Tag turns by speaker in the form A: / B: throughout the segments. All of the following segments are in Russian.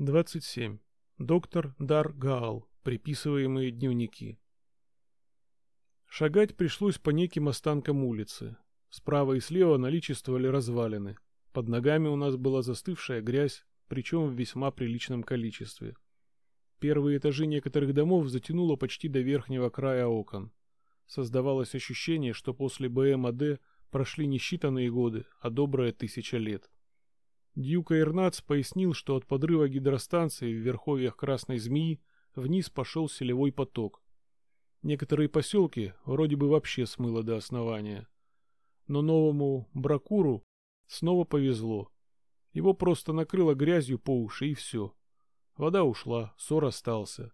A: 27. Доктор Дар Гаал. Приписываемые дневники. Шагать пришлось по неким останкам улицы. Справа и слева наличествовали развалины. Под ногами у нас была застывшая грязь, причем в весьма приличном количестве. Первые этажи некоторых домов затянуло почти до верхнего края окон. Создавалось ощущение, что после БМАД прошли не считанные годы, а добрая тысяча лет. Дьюка Ирнац пояснил, что от подрыва гидростанции в верховьях Красной Змеи вниз пошел селевой поток. Некоторые поселки вроде бы вообще смыло до основания. Но новому Бракуру снова повезло. Его просто накрыло грязью по уши и все. Вода ушла, ссор остался.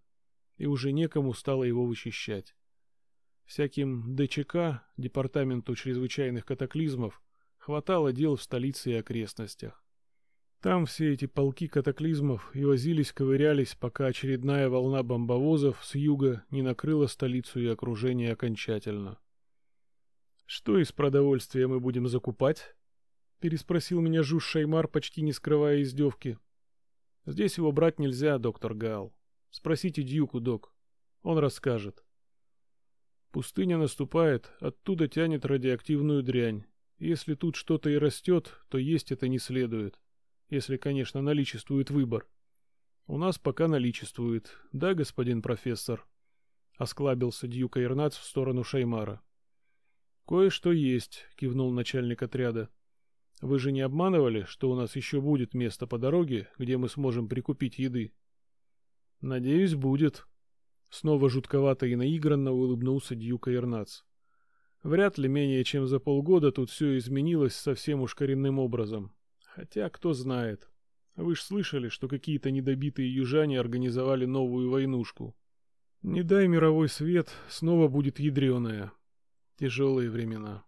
A: И уже некому стало его вычищать. Всяким ДЧК, Департаменту чрезвычайных катаклизмов, хватало дел в столице и окрестностях. Там все эти полки катаклизмов и возились, ковырялись, пока очередная волна бомбовозов с юга не накрыла столицу и окружение окончательно. «Что из продовольствия мы будем закупать?» — переспросил меня Жуж Шаймар, почти не скрывая издевки. «Здесь его брать нельзя, доктор Гал. Спросите Дьюку, док. Он расскажет». Пустыня наступает, оттуда тянет радиоактивную дрянь. Если тут что-то и растет, то есть это не следует если, конечно, наличествует выбор. У нас пока наличествует, да, господин профессор? Осклабился Дьюка Ирнац в сторону Шаймара. Кое-что есть, кивнул начальник отряда. Вы же не обманывали, что у нас еще будет место по дороге, где мы сможем прикупить еды? Надеюсь, будет. Снова жутковато и наигранно улыбнулся Дьюка Ирнац. Вряд ли менее чем за полгода тут все изменилось совсем уж коренным образом. Хотя, кто знает. Вы ж слышали, что какие-то недобитые южане организовали новую войнушку. Не дай мировой свет, снова будет ядреная. Тяжелые времена.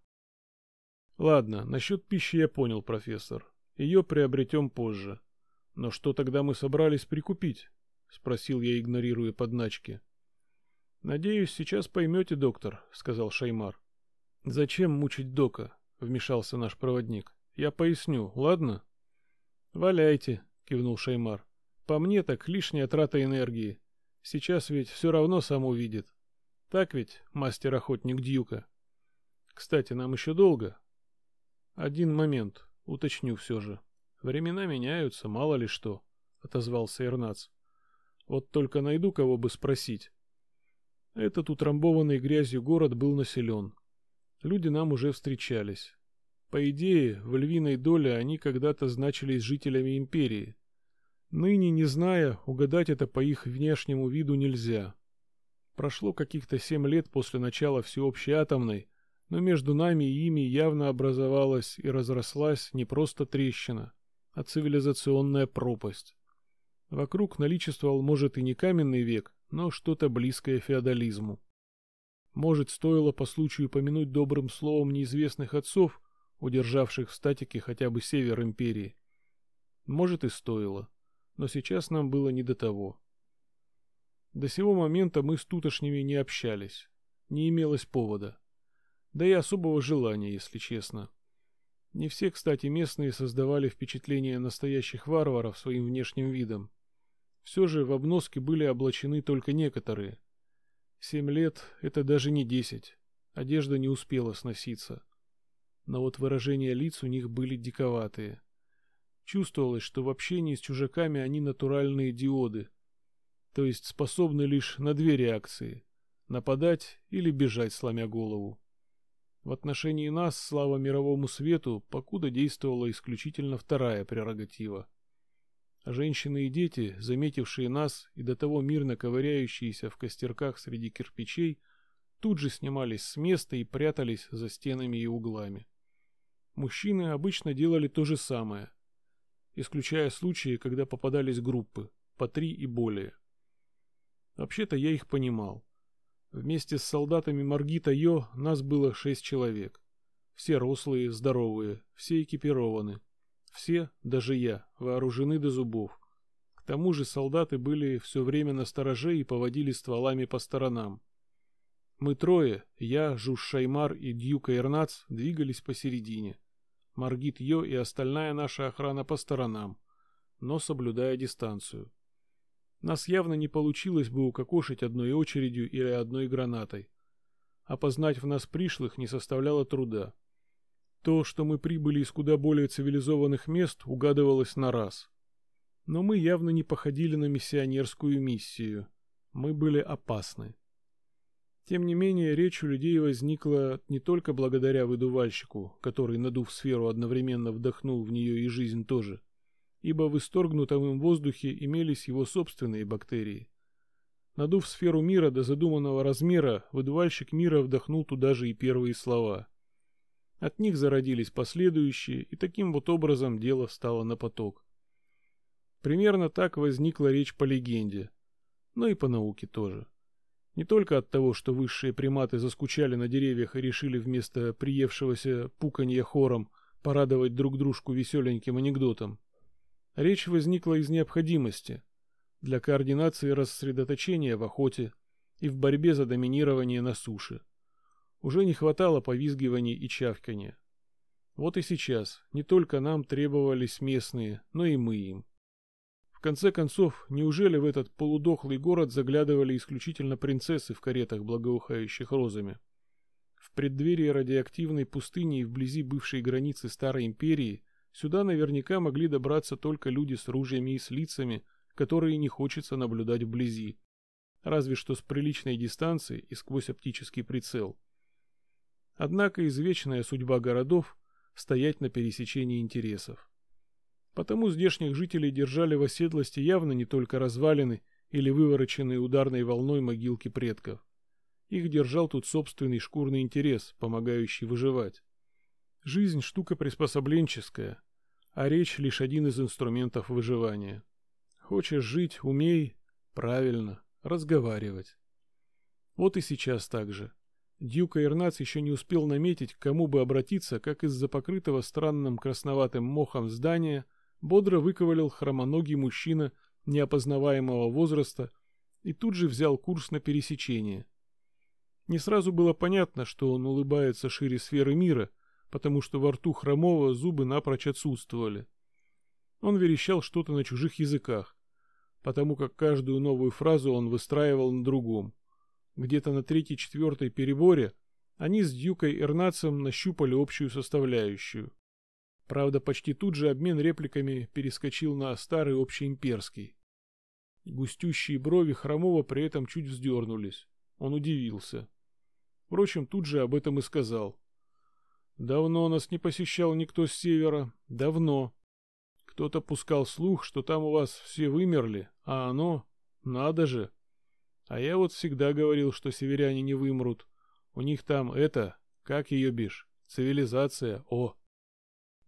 A: Ладно, насчет пищи я понял, профессор. Ее приобретем позже. Но что тогда мы собрались прикупить? Спросил я, игнорируя подначки. Надеюсь, сейчас поймете, доктор, сказал Шаймар. Зачем мучить дока? Вмешался наш проводник. Я поясню, ладно? Валяйте, кивнул Шаймар. По мне так лишняя трата энергии. Сейчас ведь все равно сам увидит. Так ведь, мастер-охотник Дьюка? Кстати, нам еще долго. Один момент, уточню все же. Времена меняются, мало ли что, отозвался Эрнац. Вот только найду кого бы спросить. Этот утрамбованный грязью город был населен. Люди нам уже встречались. По идее, в львиной доле они когда-то значились жителями империи. Ныне, не зная, угадать это по их внешнему виду нельзя. Прошло каких-то семь лет после начала всеобщей атомной, но между нами и ими явно образовалась и разрослась не просто трещина, а цивилизационная пропасть. Вокруг наличествовал, может, и не каменный век, но что-то близкое феодализму. Может, стоило по случаю помянуть добрым словом неизвестных отцов, удержавших в статике хотя бы север империи. Может и стоило, но сейчас нам было не до того. До сего момента мы с тутошними не общались, не имелось повода. Да и особого желания, если честно. Не все, кстати, местные создавали впечатление настоящих варваров своим внешним видом. Все же в обноске были облачены только некоторые. Семь лет — это даже не десять. Одежда не успела сноситься но вот выражения лиц у них были диковатые. Чувствовалось, что в общении с чужаками они натуральные диоды, то есть способны лишь на две реакции — нападать или бежать, сломя голову. В отношении нас, слава мировому свету, покуда действовала исключительно вторая прерогатива. Женщины и дети, заметившие нас и до того мирно ковыряющиеся в костерках среди кирпичей, тут же снимались с места и прятались за стенами и углами. Мужчины обычно делали то же самое, исключая случаи, когда попадались группы, по три и более. Вообще-то я их понимал. Вместе с солдатами Маргита Йо нас было шесть человек. Все рослые, здоровые, все экипированы. Все, даже я, вооружены до зубов. К тому же солдаты были все время на стороже и поводили стволами по сторонам. Мы трое, я, Жуж Шаймар и Дьюка Ирнац, двигались посередине. Маргит Йо и остальная наша охрана по сторонам. но соблюдая дистанцию. Нас явно не получилось бы укокошить одной очередью или одной гранатой. Опознать в нас пришлых не составляло труда. То, что мы прибыли из куда более цивилизованных мест, угадывалось на раз. Но мы явно не походили на миссионерскую миссию. Мы были опасны. Тем не менее, речь у людей возникла не только благодаря выдувальщику, который, надув сферу, одновременно вдохнул в нее и жизнь тоже, ибо в исторгнутом им воздухе имелись его собственные бактерии. Надув сферу мира до задуманного размера, выдувальщик мира вдохнул туда же и первые слова. От них зародились последующие, и таким вот образом дело встало на поток. Примерно так возникла речь по легенде, но и по науке тоже. Не только от того, что высшие приматы заскучали на деревьях и решили вместо приевшегося пуканья хором порадовать друг дружку веселеньким анекдотом. Речь возникла из необходимости для координации рассредоточения в охоте и в борьбе за доминирование на суше. Уже не хватало повизгиваний и чавкания. Вот и сейчас не только нам требовались местные, но и мы им. Конце концов, неужели в этот полудохлый город заглядывали исключительно принцессы в каретах, благоухающих розами? В преддверии радиоактивной пустыни и вблизи бывшей границы Старой Империи сюда наверняка могли добраться только люди с ружьями и с лицами, которые не хочется наблюдать вблизи, разве что с приличной дистанции и сквозь оптический прицел. Однако извечная судьба городов – стоять на пересечении интересов. Потому здешних жителей держали в оседлости явно не только развалины или вывороченные ударной волной могилки предков. Их держал тут собственный шкурный интерес, помогающий выживать. Жизнь штука приспособленческая, а речь лишь один из инструментов выживания. Хочешь жить, умей, правильно, разговаривать. Вот и сейчас так же. Дьюка Ирнац еще не успел наметить, к кому бы обратиться, как из-за покрытого странным красноватым мохом здания – бодро выковылил хромоногий мужчина неопознаваемого возраста и тут же взял курс на пересечение. Не сразу было понятно, что он улыбается шире сферы мира, потому что во рту хромого зубы напрочь отсутствовали. Он верещал что-то на чужих языках, потому как каждую новую фразу он выстраивал на другом. Где-то на третьей-четвертой переборе они с Дьюкой Эрнацем нащупали общую составляющую. Правда, почти тут же обмен репликами перескочил на старый общеимперский. Густющие брови Хромова при этом чуть вздернулись. Он удивился. Впрочем, тут же об этом и сказал. «Давно нас не посещал никто с севера. Давно. Кто-то пускал слух, что там у вас все вымерли, а оно... Надо же. А я вот всегда говорил, что северяне не вымрут. У них там это... Как ее бишь? Цивилизация. О!»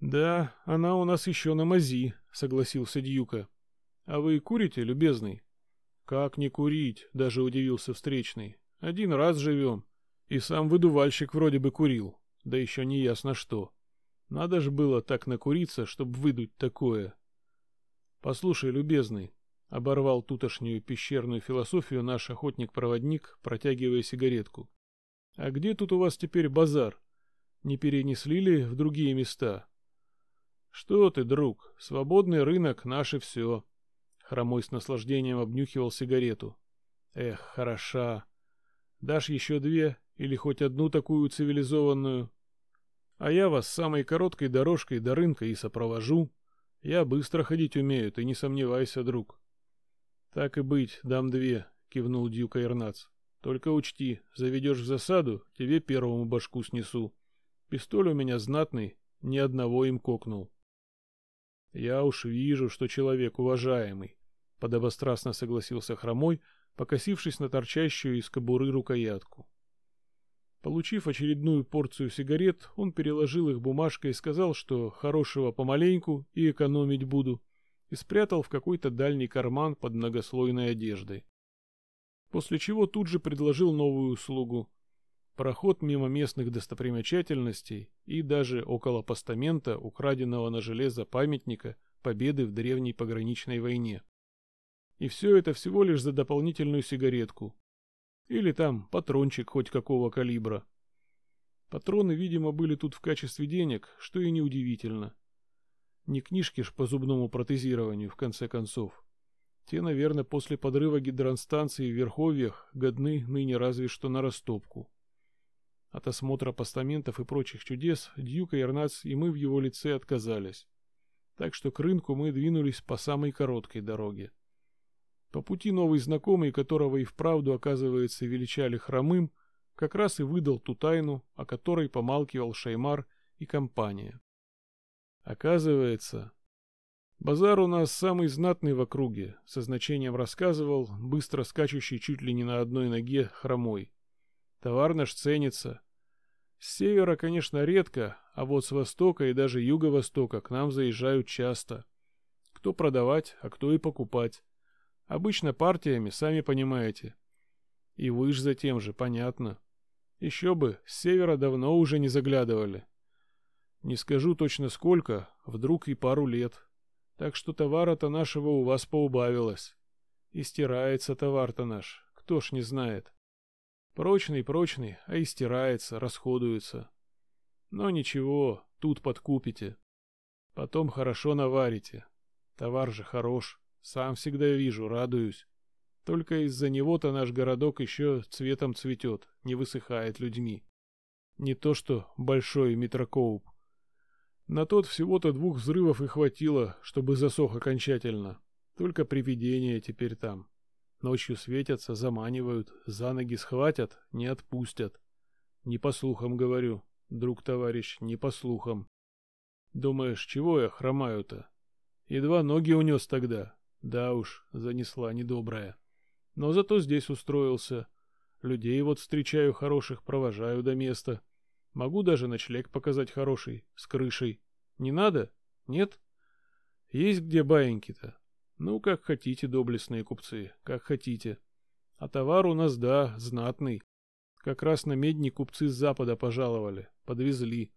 A: «Да, она у нас еще на мази», — согласился Дьюка. «А вы курите, любезный?» «Как не курить?» — даже удивился встречный. «Один раз живем. И сам выдувальщик вроде бы курил. Да еще не ясно что. Надо же было так накуриться, чтобы выдуть такое». «Послушай, любезный», — оборвал тутошнюю пещерную философию наш охотник-проводник, протягивая сигаретку. «А где тут у вас теперь базар? Не перенесли ли в другие места?» «Что ты, друг, свободный рынок — наше все». Хромой с наслаждением обнюхивал сигарету. «Эх, хороша. Дашь еще две или хоть одну такую цивилизованную? А я вас самой короткой дорожкой до рынка и сопровожу. Я быстро ходить умею, ты не сомневайся, друг». «Так и быть, дам две», — кивнул Дьюка Ирнац. «Только учти, заведешь в засаду, тебе первому башку снесу. Пистоль у меня знатный, ни одного им кокнул». «Я уж вижу, что человек уважаемый», — подобострастно согласился Хромой, покосившись на торчащую из кобуры рукоятку. Получив очередную порцию сигарет, он переложил их бумажкой и сказал, что хорошего помаленьку и экономить буду, и спрятал в какой-то дальний карман под многослойной одеждой. После чего тут же предложил новую услугу проход мимо местных достопримечательностей и даже около постамента, украденного на железо памятника победы в древней пограничной войне. И все это всего лишь за дополнительную сигаретку. Или там патрончик хоть какого калибра. Патроны, видимо, были тут в качестве денег, что и неудивительно. Не книжки ж по зубному протезированию, в конце концов. Те, наверное, после подрыва гидростанции в Верховьях годны ныне разве что на растопку. От осмотра постаментов и прочих чудес Дьюка Ирнац и мы в его лице отказались. Так что к рынку мы двинулись по самой короткой дороге. По пути новый знакомый, которого и вправду, оказывается, величали хромым, как раз и выдал ту тайну, о которой помалкивал Шаймар и компания. Оказывается, базар у нас самый знатный в округе, со значением рассказывал, быстро скачущий чуть ли не на одной ноге хромой. Товар наш ценится. С севера, конечно, редко, а вот с востока и даже юго-востока к нам заезжают часто. Кто продавать, а кто и покупать. Обычно партиями, сами понимаете. И вы ж за тем же, понятно. Еще бы, с севера давно уже не заглядывали. Не скажу точно сколько, вдруг и пару лет. Так что товара-то нашего у вас поубавилось. И стирается товар-то наш, кто ж не знает. Прочный, прочный, а и стирается, расходуется. Но ничего, тут подкупите. Потом хорошо наварите. Товар же хорош. Сам всегда вижу, радуюсь. Только из-за него-то наш городок еще цветом цветет, не высыхает людьми. Не то что большой Митрокоуп. На тот всего-то двух взрывов и хватило, чтобы засох окончательно. Только привидения теперь там. Ночью светятся, заманивают, за ноги схватят, не отпустят. Не по слухам говорю, друг товарищ, не по слухам. Думаешь, чего я хромаю-то? Едва ноги унес тогда, да уж, занесла недобрая. Но зато здесь устроился. Людей вот встречаю хороших, провожаю до места. Могу даже ночлег показать хороший, с крышей. Не надо? Нет? Есть где баиньки-то? Ну, как хотите, доблестные купцы, как хотите. А товар у нас, да, знатный. Как раз на медни купцы с запада пожаловали, подвезли.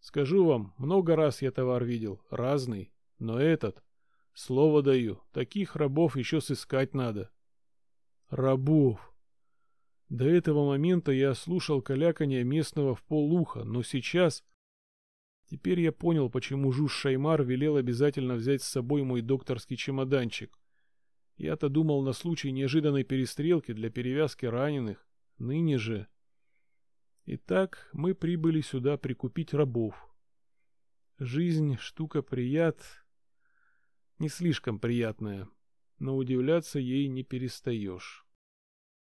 A: Скажу вам, много раз я товар видел, разный, но этот Слово даю, таких рабов еще сыскать надо. Рабов. До этого момента я слушал каляканье местного в полуха, но сейчас... Теперь я понял, почему Жуж Шаймар велел обязательно взять с собой мой докторский чемоданчик. Я-то думал на случай неожиданной перестрелки для перевязки раненых. Ныне же... Итак, мы прибыли сюда прикупить рабов. Жизнь — штука прият не слишком приятная, но удивляться ей не перестаешь.